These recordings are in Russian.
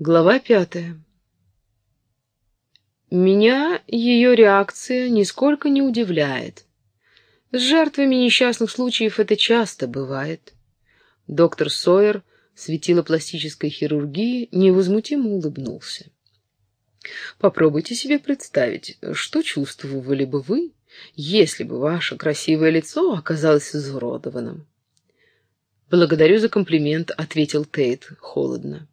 Глава пятая. Меня ее реакция нисколько не удивляет. С жертвами несчастных случаев это часто бывает. Доктор Сойер, светило пластической хирургии, невозмутимо улыбнулся. Попробуйте себе представить, что чувствовали бы вы, если бы ваше красивое лицо оказалось изуродованным. «Благодарю за комплимент», — ответил Тейт холодно.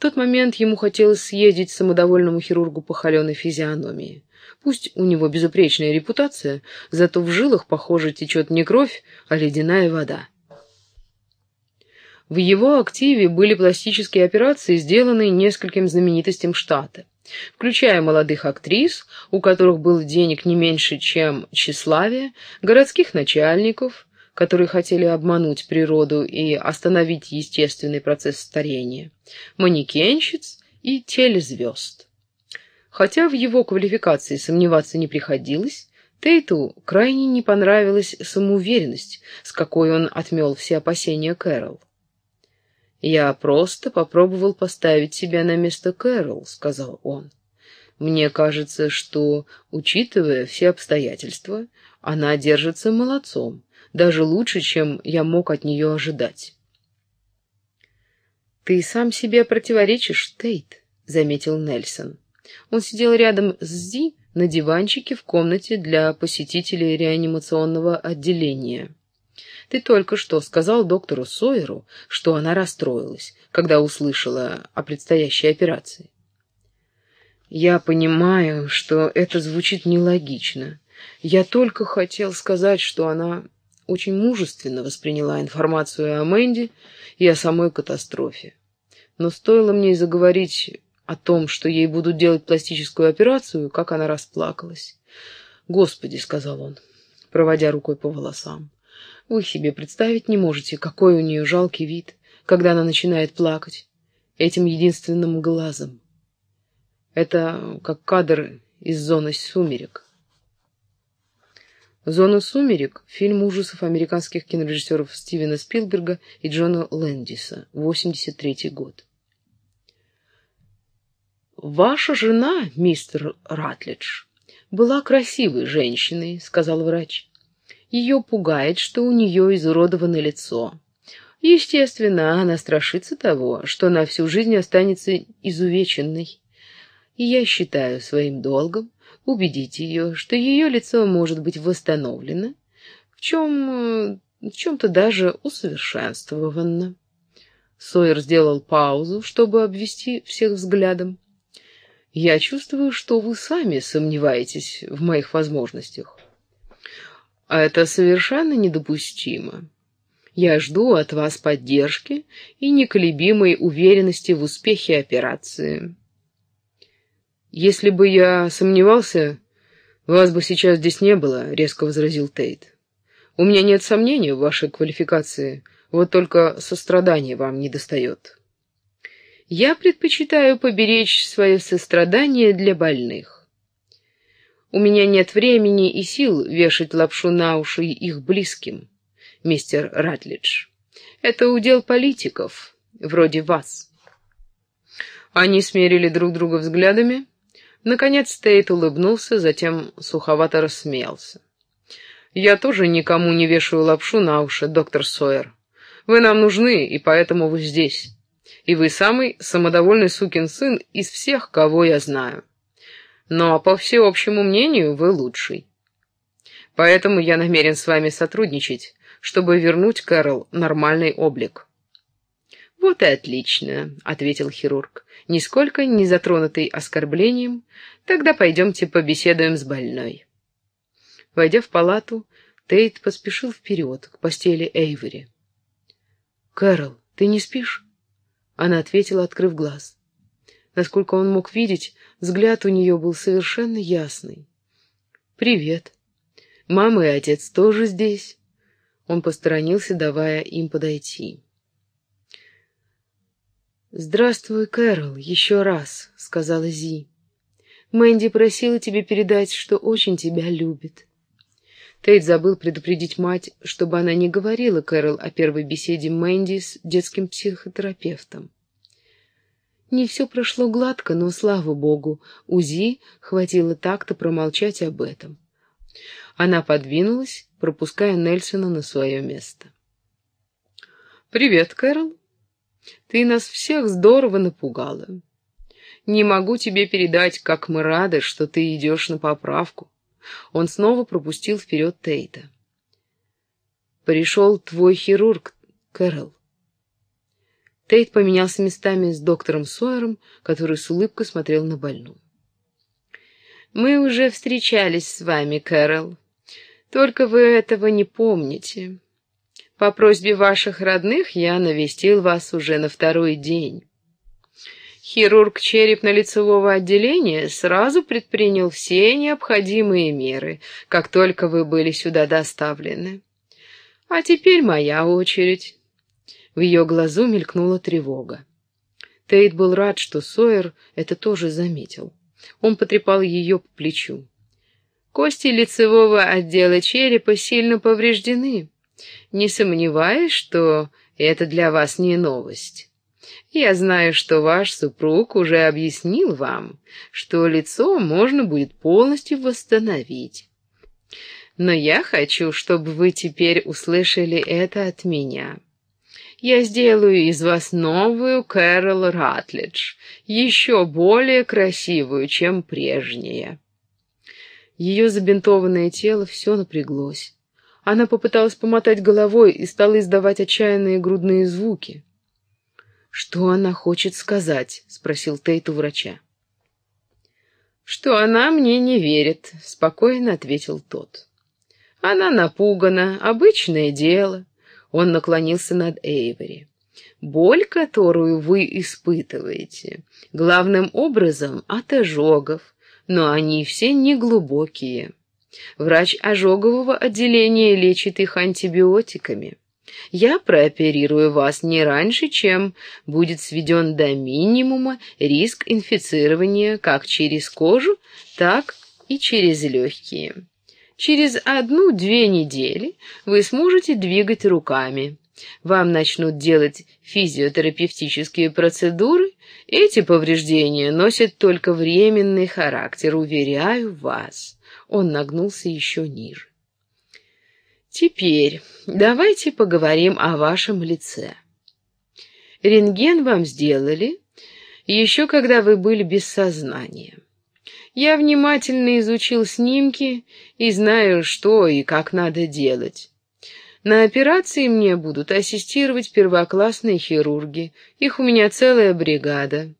В тот момент ему хотелось съездить самодовольному хирургу по холеной физиономии. Пусть у него безупречная репутация, зато в жилах, похоже, течет не кровь, а ледяная вода. В его активе были пластические операции, сделанные нескольким знаменитостям штата, включая молодых актрис, у которых было денег не меньше, чем тщеславие, городских начальников, которые хотели обмануть природу и остановить естественный процесс старения, манекенщиц и телезвезд. Хотя в его квалификации сомневаться не приходилось, Тейту крайне не понравилась самоуверенность, с какой он отмел все опасения Кэрол. «Я просто попробовал поставить себя на место Кэрол», — сказал он. «Мне кажется, что, учитывая все обстоятельства, она держится молодцом, даже лучше, чем я мог от нее ожидать. «Ты сам себе противоречишь, Тейт», — заметил Нельсон. Он сидел рядом с Зи на диванчике в комнате для посетителей реанимационного отделения. «Ты только что сказал доктору Сойеру, что она расстроилась, когда услышала о предстоящей операции». «Я понимаю, что это звучит нелогично. Я только хотел сказать, что она очень мужественно восприняла информацию о Мэнди и о самой катастрофе. Но стоило мне заговорить о том, что ей будут делать пластическую операцию, как она расплакалась. «Господи», — сказал он, проводя рукой по волосам, — «вы себе представить не можете, какой у нее жалкий вид, когда она начинает плакать этим единственным глазом. Это как кадр из зоны сумерек». «Зона сумерек» — фильм ужасов американских кинорежиссеров Стивена Спилберга и Джона Лэндиса, 83 год. «Ваша жена, мистер Ратлидж, была красивой женщиной», — сказал врач. «Ее пугает, что у нее изуродовано лицо. Естественно, она страшится того, что на всю жизнь останется изувеченной. И я считаю своим долгом убедить ее, что ее лицо может быть восстановлено, в чем... в чем-то даже усовершенствовано. Сойер сделал паузу, чтобы обвести всех взглядом. «Я чувствую, что вы сами сомневаетесь в моих возможностях. А это совершенно недопустимо. Я жду от вас поддержки и неколебимой уверенности в успехе операции». «Если бы я сомневался, вас бы сейчас здесь не было», — резко возразил Тейт. «У меня нет сомнений в вашей квалификации, вот только сострадания вам не достает». «Я предпочитаю поберечь свое сострадание для больных. У меня нет времени и сил вешать лапшу на уши их близким, мистер Ратлидж. Это удел политиков, вроде вас». Они смерили друг друга взглядами, Наконец Тейт улыбнулся, затем суховато рассмеялся. «Я тоже никому не вешаю лапшу на уши, доктор Сойер. Вы нам нужны, и поэтому вы здесь. И вы самый самодовольный сукин сын из всех, кого я знаю. Но, по всеобщему мнению, вы лучший. Поэтому я намерен с вами сотрудничать, чтобы вернуть Кэрол нормальный облик». «Вот и отлично», — ответил хирург, нисколько не затронутый оскорблением. «Тогда пойдемте побеседуем с больной». Войдя в палату, Тейт поспешил вперед, к постели Эйвери. «Кэрол, ты не спишь?» Она ответила, открыв глаз. Насколько он мог видеть, взгляд у нее был совершенно ясный. «Привет. Мама и отец тоже здесь?» Он посторонился, давая им подойти. «Здравствуй, Кэрол, еще раз», — сказала Зи. «Мэнди просила тебе передать, что очень тебя любит». Тейт забыл предупредить мать, чтобы она не говорила Кэрол о первой беседе Мэнди с детским психотерапевтом. Не все прошло гладко, но, слава богу, УЗИ хватило так-то промолчать об этом. Она подвинулась, пропуская Нельсона на свое место. «Привет, Кэрол. Ты нас всех здорово напугала. Не могу тебе передать, как мы рады, что ты идешь на поправку». Он снова пропустил вперед Тейта. «Пришел твой хирург, Кэрол. Тейт поменялся местами с доктором Сойером, который с улыбкой смотрел на больную. «Мы уже встречались с вами, Кэрол. Только вы этого не помните. По просьбе ваших родных я навестил вас уже на второй день. Хирург черепно-лицевого отделения сразу предпринял все необходимые меры, как только вы были сюда доставлены. А теперь моя очередь». В ее глазу мелькнула тревога. Тейт был рад, что Сойер это тоже заметил. Он потрепал ее по плечу. Кости лицевого отдела черепа сильно повреждены. Не сомневаюсь, что это для вас не новость. Я знаю, что ваш супруг уже объяснил вам, что лицо можно будет полностью восстановить. Но я хочу, чтобы вы теперь услышали это от меня. Я сделаю из вас новую Кэрол Ратлидж, еще более красивую, чем прежняя». Ее забинтованное тело все напряглось. Она попыталась помотать головой и стала издавать отчаянные грудные звуки. «Что она хочет сказать?» — спросил Тейт у врача. «Что она мне не верит», — спокойно ответил тот. «Она напугана, обычное дело. Он наклонился над Эйвери. Боль, которую вы испытываете, главным образом от ожогов, но они все неглубокие. Врач ожогового отделения лечит их антибиотиками. Я прооперирую вас не раньше, чем будет сведен до минимума риск инфицирования как через кожу, так и через легкие. Через одну-две недели вы сможете двигать руками. Вам начнут делать физиотерапевтические процедуры. Эти повреждения носят только временный характер, уверяю вас. Он нагнулся еще ниже. Теперь давайте поговорим о вашем лице. Рентген вам сделали еще когда вы были без сознания. Я внимательно изучил снимки и знаю, что и как надо делать. На операции мне будут ассистировать первоклассные хирурги. Их у меня целая бригада.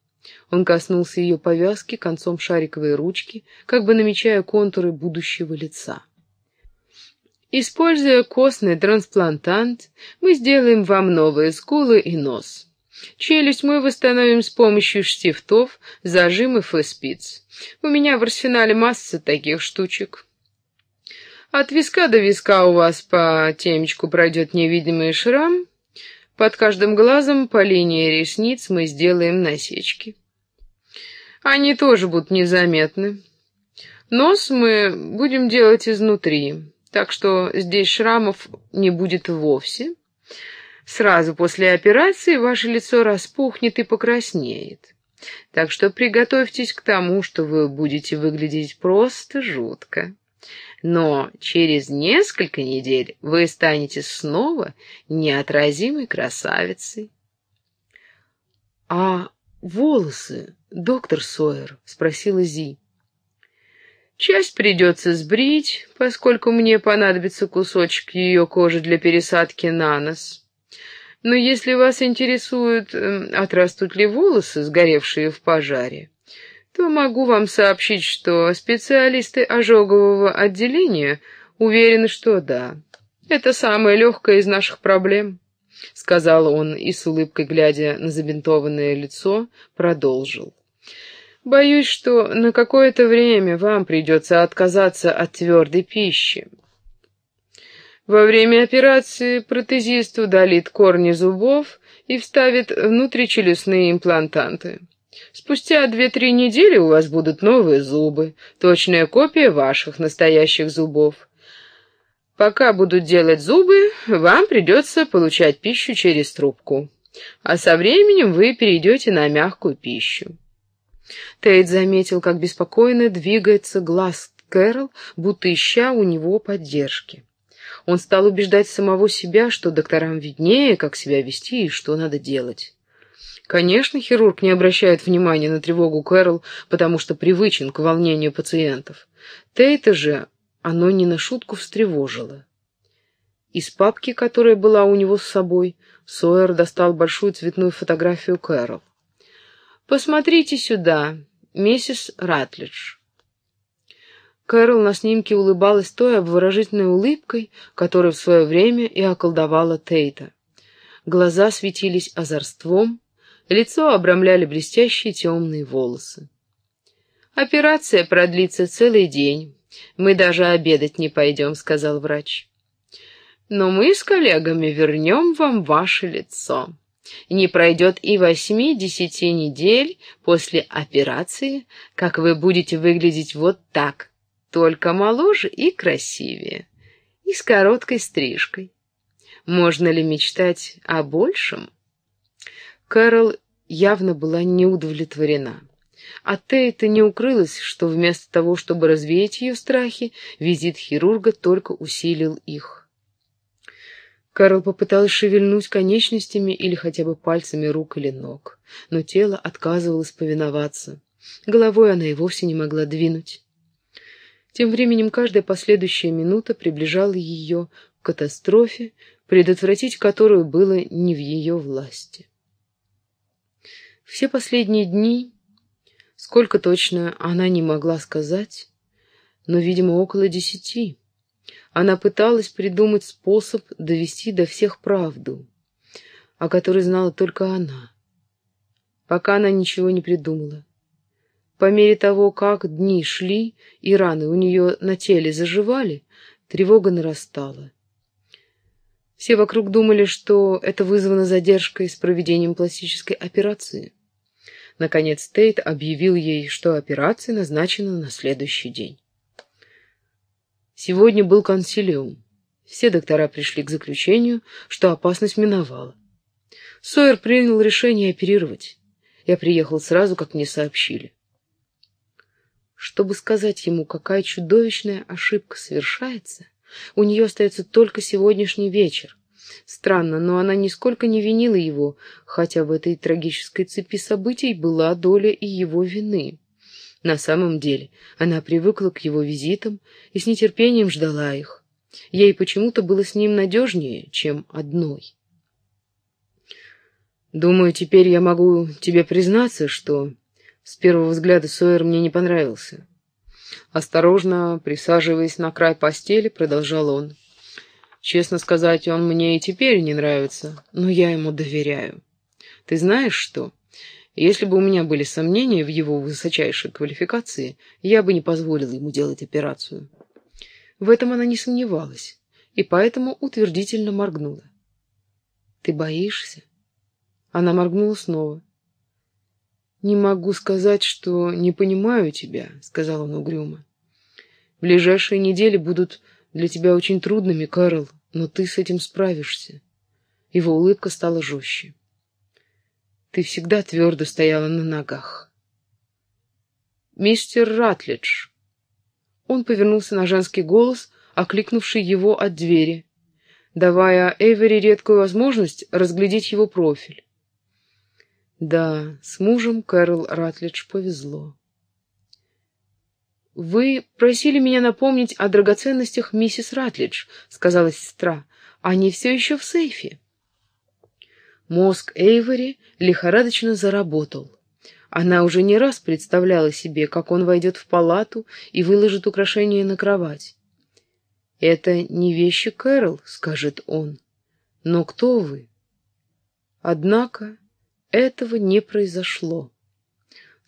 Он коснулся ее повязки концом шариковой ручки, как бы намечая контуры будущего лица. Используя костный трансплантант, мы сделаем вам новые скулы и нос. Челюсть мы восстановим с помощью штифтов, зажимов и спиц. У меня в арсенале масса таких штучек. От виска до виска у вас по темечку пройдет невидимый шрам. Под каждым глазом по линии ресниц мы сделаем насечки. Они тоже будут незаметны. Нос мы будем делать изнутри, так что здесь шрамов не будет вовсе. Сразу после операции ваше лицо распухнет и покраснеет. Так что приготовьтесь к тому, что вы будете выглядеть просто жутко. Но через несколько недель вы станете снова неотразимой красавицей. — А волосы, доктор Сойер? — спросила Зи. — Часть придется сбрить, поскольку мне понадобится кусочек ее кожи для пересадки на нос. Но если вас интересует, эм, отрастут ли волосы, сгоревшие в пожаре, то могу вам сообщить, что специалисты ожогового отделения уверены, что да. Это самая легкая из наших проблем, — сказал он и с улыбкой, глядя на забинтованное лицо, продолжил. Боюсь, что на какое-то время вам придется отказаться от твердой пищи. Во время операции протезист удалит корни зубов и вставит внутричелюстные имплантанты. Спустя две-три недели у вас будут новые зубы, точная копия ваших настоящих зубов. Пока будут делать зубы, вам придется получать пищу через трубку. А со временем вы перейдете на мягкую пищу. Тейт заметил, как беспокойно двигается глаз Кэрол, будто ища у него поддержки. Он стал убеждать самого себя, что докторам виднее, как себя вести и что надо делать. Конечно, хирург не обращает внимания на тревогу Кэрол, потому что привычен к волнению пациентов. Тейта же оно не на шутку встревожило. Из папки, которая была у него с собой, Сойер достал большую цветную фотографию Кэрол. «Посмотрите сюда, миссис Ратлидж». Кэрол на снимке улыбалась той обворожительной улыбкой, которая в свое время и околдовала Тейта. Глаза светились озорством, лицо обрамляли блестящие темные волосы. «Операция продлится целый день. Мы даже обедать не пойдем», — сказал врач. «Но мы с коллегами вернем вам ваше лицо. Не пройдет и восьми-десяти недель после операции, как вы будете выглядеть вот так, только моложе и красивее, и с короткой стрижкой. Можно ли мечтать о большем?» Кэрол явно была не удовлетворена. От Тейта не укрылось, что вместо того, чтобы развеять ее страхи, визит хирурга только усилил их. Карл попыталась шевельнуть конечностями или хотя бы пальцами рук или ног, но тело отказывалось повиноваться. Головой она и вовсе не могла двинуть. Тем временем каждая последующая минута приближала ее к катастрофе, предотвратить которую было не в ее власти. Все последние дни Сколько точно она не могла сказать, но, видимо, около десяти. Она пыталась придумать способ довести до всех правду, о которой знала только она. Пока она ничего не придумала. По мере того, как дни шли и раны у нее на теле заживали, тревога нарастала. Все вокруг думали, что это вызвано задержкой с проведением пластической операции. Наконец Тейт объявил ей, что операция назначена на следующий день. Сегодня был консилиум. Все доктора пришли к заключению, что опасность миновала. Сойер принял решение оперировать. Я приехал сразу, как мне сообщили. Чтобы сказать ему, какая чудовищная ошибка совершается, у нее остается только сегодняшний вечер, Странно, но она нисколько не винила его, хотя в этой трагической цепи событий была доля и его вины. На самом деле она привыкла к его визитам и с нетерпением ждала их. Ей почему-то было с ним надежнее, чем одной. «Думаю, теперь я могу тебе признаться, что с первого взгляда Сойер мне не понравился». Осторожно, присаживаясь на край постели, продолжал он. Честно сказать, он мне и теперь не нравится, но я ему доверяю. Ты знаешь что? Если бы у меня были сомнения в его высочайшей квалификации, я бы не позволил ему делать операцию. В этом она не сомневалась, и поэтому утвердительно моргнула. «Ты боишься?» Она моргнула снова. «Не могу сказать, что не понимаю тебя», — сказал он угрюмо. «Ближайшие недели будут для тебя очень трудными, Карл, но ты с этим справишься. Его улыбка стала жестче. Ты всегда твердо стояла на ногах. Мистер Ратлидж. Он повернулся на женский голос, окликнувший его от двери, давая Эвери редкую возможность разглядеть его профиль. Да, с мужем Кэрол Ратлидж повезло. «Вы просили меня напомнить о драгоценностях миссис Ратлидж», — сказала сестра. «Они все еще в сейфе». Мозг Эйвори лихорадочно заработал. Она уже не раз представляла себе, как он войдет в палату и выложит украшения на кровать. «Это не вещи Кэрол», — скажет он. «Но кто вы?» Однако этого не произошло.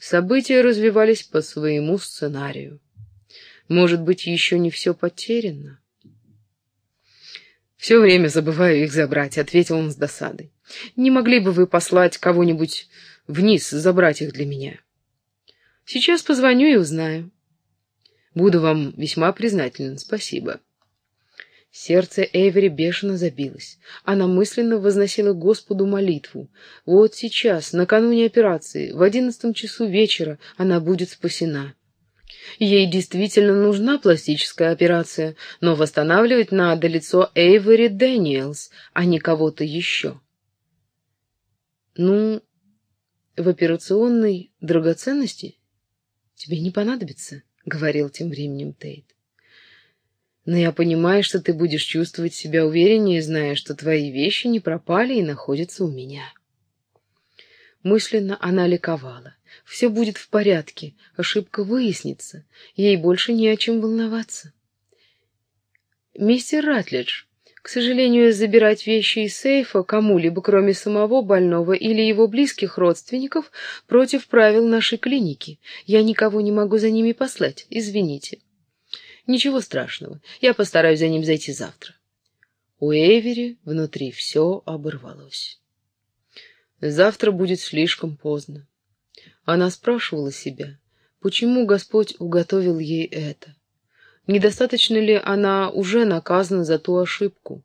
События развивались по своему сценарию. Может быть, еще не все потеряно? «Все время забываю их забрать», — ответил он с досадой. «Не могли бы вы послать кого-нибудь вниз забрать их для меня?» «Сейчас позвоню и узнаю». «Буду вам весьма признателен. Спасибо». Сердце Эйвери бешено забилось. Она мысленно возносила Господу молитву. Вот сейчас, накануне операции, в одиннадцатом часу вечера, она будет спасена. Ей действительно нужна пластическая операция, но восстанавливать надо лицо Эйвери Дэниелс, а не кого-то еще. Ну, в операционной драгоценности тебе не понадобится, — говорил тем временем Тейт. Но я понимаю, что ты будешь чувствовать себя увереннее, зная, что твои вещи не пропали и находятся у меня. Мысленно она ликовала. Все будет в порядке, ошибка выяснится, ей больше не о чем волноваться. Мистер Ратлидж, к сожалению, забирать вещи из сейфа кому-либо, кроме самого больного или его близких родственников, против правил нашей клиники. Я никого не могу за ними послать, извините. Ничего страшного, я постараюсь за ним зайти завтра. У Эвери внутри все оборвалось. Завтра будет слишком поздно. Она спрашивала себя, почему Господь уготовил ей это. Недостаточно ли она уже наказана за ту ошибку?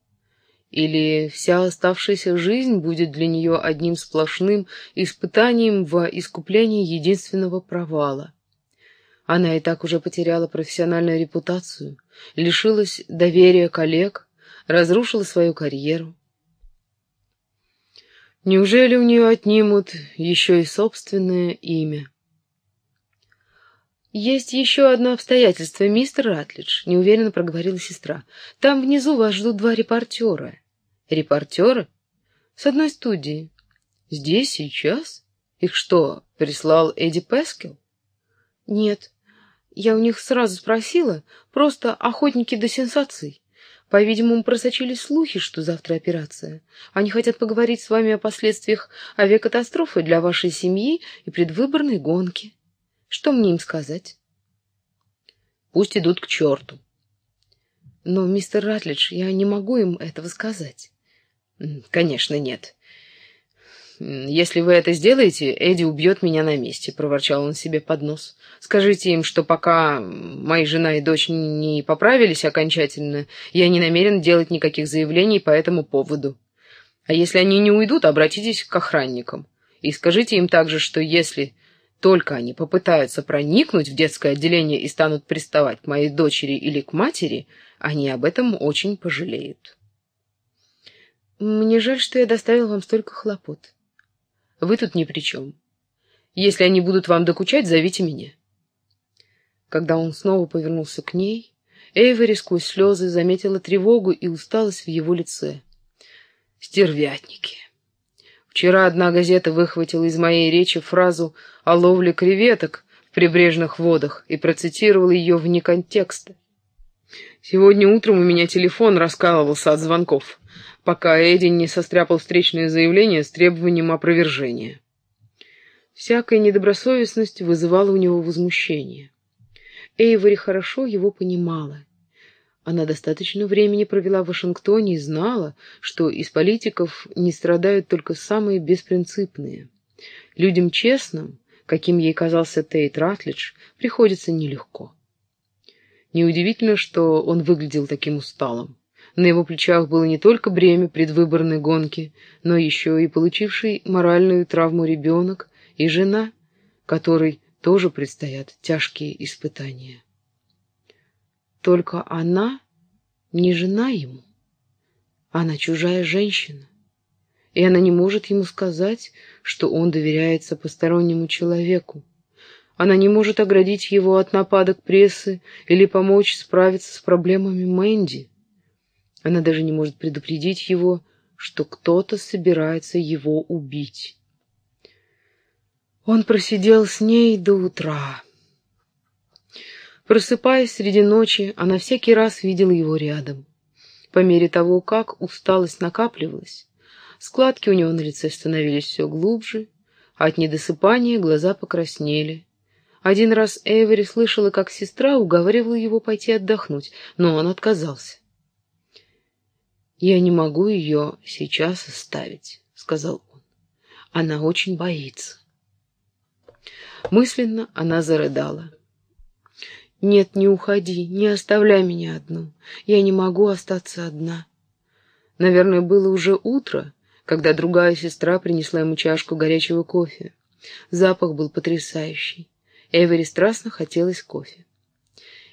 Или вся оставшаяся жизнь будет для нее одним сплошным испытанием в искуплении единственного провала? Она и так уже потеряла профессиональную репутацию, лишилась доверия коллег, разрушила свою карьеру. Неужели у нее отнимут еще и собственное имя? «Есть еще одно обстоятельство, мистер Ратлидж», — неуверенно проговорила сестра. «Там внизу вас ждут два репортера». «Репортеры? С одной студии. Здесь, сейчас? Их что, прислал Эдди Пескел?» «Нет, я у них сразу спросила, просто охотники до сенсаций. По-видимому, просочились слухи, что завтра операция. Они хотят поговорить с вами о последствиях авиакатастрофы для вашей семьи и предвыборной гонки. Что мне им сказать? Пусть идут к черту. Но, мистер Ратлидж, я не могу им этого сказать. Конечно, нет. «Если вы это сделаете, Эдди убьет меня на месте», — проворчал он себе под нос. «Скажите им, что пока мои жена и дочь не поправились окончательно, я не намерен делать никаких заявлений по этому поводу. А если они не уйдут, обратитесь к охранникам. И скажите им также, что если только они попытаются проникнуть в детское отделение и станут приставать к моей дочери или к матери, они об этом очень пожалеют». «Мне жаль, что я доставил вам столько хлопот». Вы тут ни при чем. Если они будут вам докучать, зовите меня. Когда он снова повернулся к ней, Эйвери сквозь слезы заметила тревогу и усталость в его лице. Стервятники. Вчера одна газета выхватила из моей речи фразу о ловле креветок в прибрежных водах и процитировала ее вне контекста. Сегодня утром у меня телефон раскалывался от звонков пока Эдди не состряпал встречное заявление с требованием опровержения. Всякая недобросовестность вызывала у него возмущение. Эйвори хорошо его понимала. Она достаточно времени провела в Вашингтоне и знала, что из политиков не страдают только самые беспринципные. Людям честным, каким ей казался Тейт Ратлидж, приходится нелегко. Неудивительно, что он выглядел таким усталым. На его плечах было не только бремя предвыборной гонки, но еще и получивший моральную травму ребенок и жена, которой тоже предстоят тяжкие испытания. Только она не жена ему, она чужая женщина, и она не может ему сказать, что он доверяется постороннему человеку. Она не может оградить его от нападок прессы или помочь справиться с проблемами Мэнди. Она даже не может предупредить его, что кто-то собирается его убить. Он просидел с ней до утра. Просыпаясь среди ночи, она всякий раз видела его рядом. По мере того, как усталость накапливалась, складки у него на лице становились все глубже, а от недосыпания глаза покраснели. Один раз Эвери слышала, как сестра уговаривала его пойти отдохнуть, но он отказался. «Я не могу ее сейчас оставить», — сказал он. «Она очень боится». Мысленно она зарыдала. Нет, не уходи, не оставляй меня одну. Я не могу остаться одна. Наверное, было уже утро, когда другая сестра принесла ему чашку горячего кофе. Запах был потрясающий. Эвери страстно хотелось кофе.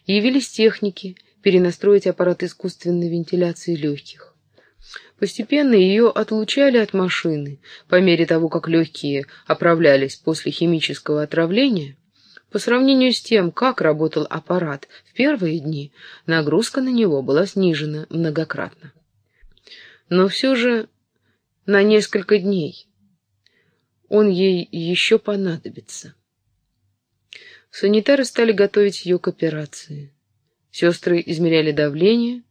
Явились техники перенастроить аппарат искусственной вентиляции легких. Постепенно ее отлучали от машины. По мере того, как легкие оправлялись после химического отравления, по сравнению с тем, как работал аппарат в первые дни, нагрузка на него была снижена многократно. Но все же на несколько дней он ей еще понадобится. Санитары стали готовить ее к операции. Сестры измеряли давление,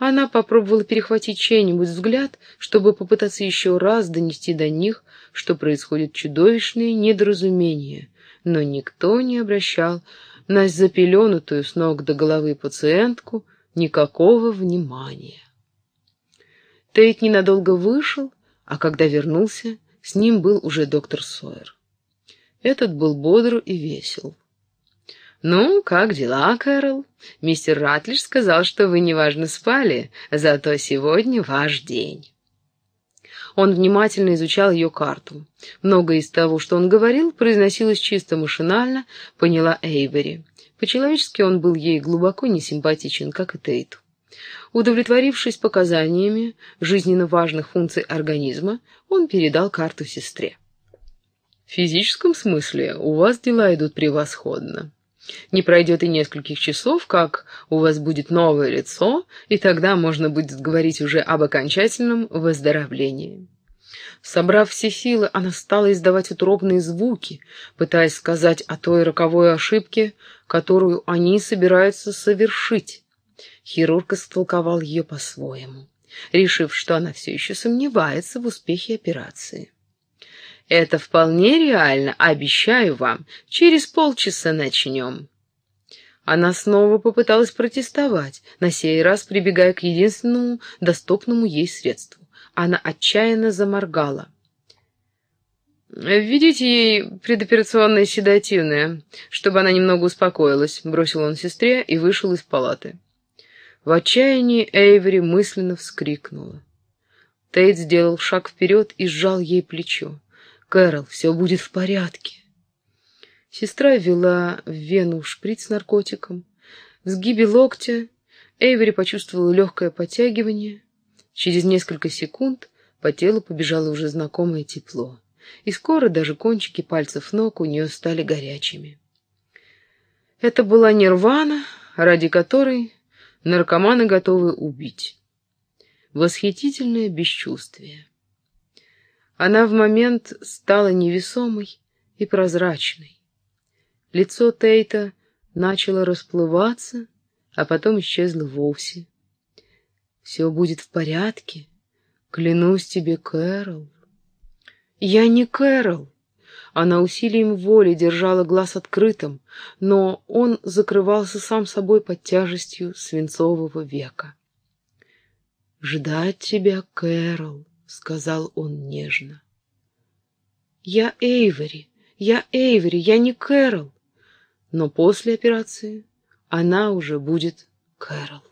она попробовала перехватить чей-нибудь взгляд, чтобы попытаться еще раз донести до них, что происходит чудовищное недоразумение, но никто не обращал на запеленутую с ног до головы пациентку никакого внимания. Тейт ненадолго вышел, а когда вернулся, с ним был уже доктор Сойер. Этот был бодр и весел. «Ну, как дела, Кэрол? Мистер Ратлиш сказал, что вы неважно спали, зато сегодня ваш день». Он внимательно изучал ее карту. Многое из того, что он говорил, произносилось чисто машинально, поняла Эйвери. По-человечески он был ей глубоко несимпатичен, как и Тейту. Удовлетворившись показаниями жизненно важных функций организма, он передал карту сестре. «В физическом смысле у вас дела идут превосходно. Не пройдет и нескольких часов, как у вас будет новое лицо, и тогда можно будет говорить уже об окончательном выздоровлении». Собрав все силы, она стала издавать утробные звуки, пытаясь сказать о той роковой ошибке, которую они собираются совершить. Хирург истолковал ее по-своему, решив, что она все еще сомневается в успехе операции. «Это вполне реально, обещаю вам. Через полчаса начнем». Она снова попыталась протестовать, на сей раз прибегая к единственному доступному ей средству. Она отчаянно заморгала. «Введите ей предоперационное седативное, чтобы она немного успокоилась», — бросил он сестре и вышел из палаты. В отчаянии Эйвери мысленно вскрикнула. Тейт сделал шаг вперед и сжал ей плечо. «Кэрол, все будет в порядке». Сестра ввела в вену шприц с наркотиком. В сгибе локтя Эйвери почувствовала легкое подтягивание. Через несколько секунд по телу побежало уже знакомое тепло, и скоро даже кончики пальцев ног у нее стали горячими. Это была нирвана, ради которой наркоманы готовы убить. Восхитительное бесчувствие. Она в момент стала невесомой и прозрачной. Лицо Тейта начало расплываться, а потом исчезло вовсе. «Все будет в порядке, клянусь тебе, Кэрол». «Я не Кэрол», она усилием воли держала глаз открытым, но он закрывался сам собой под тяжестью свинцового века. «Ждать тебя, Кэрол», — сказал он нежно. «Я Эйвери, я Эйвери, я не Кэрол». Но после операции она уже будет Кэрол.